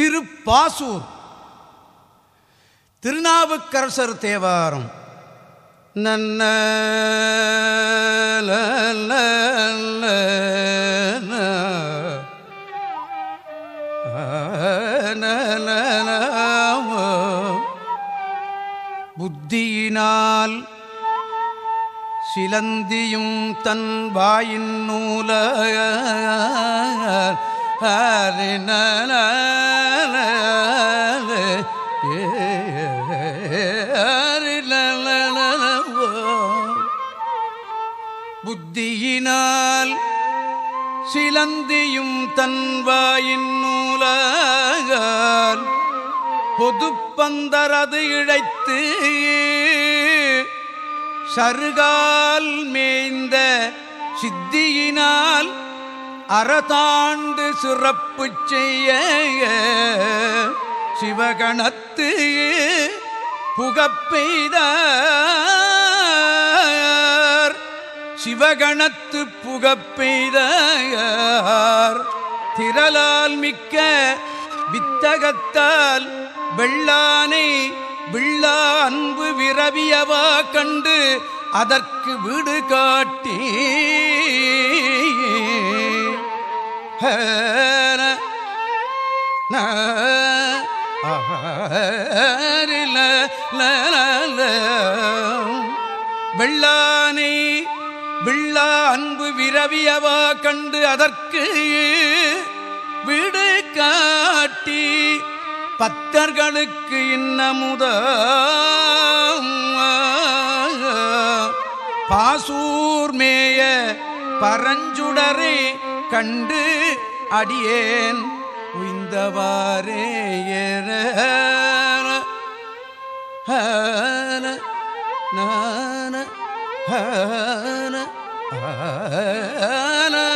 திருப்பாசூர். திருநாவுக்கரசர் தேவாரம். நன்ன புத்தியினால் சிலந்தியும் தன் வாயின் நூல புத்தியினால் சிலந்தியும் தன்வாயின் வாயின் பொதுப்பந்தரது இழைத்து சருகால் மேய்ந்த சித்தியினால் அறதாண்டு சிறப்பு செய்ய சிவகணத்து புகப்பெய்த சிவகணத்து புகப்பெய்த திரளால் மிக்க வித்தகத்தால் வெள்ளானை வில்லா அன்பு விரவியவா கண்டு அதற்கு வீடு காட்டி வெள்ளானை வில்லா அன்பு விரவியவா கண்டு அதற்கு விடு காட்டி பத்தர்களுக்கு இன்னமுத பாசூர் மேய பரஞ்சுடரை கண்டு அடியேன். உய்ந்தவாறே ஏற. நான, ஹன, ஹன,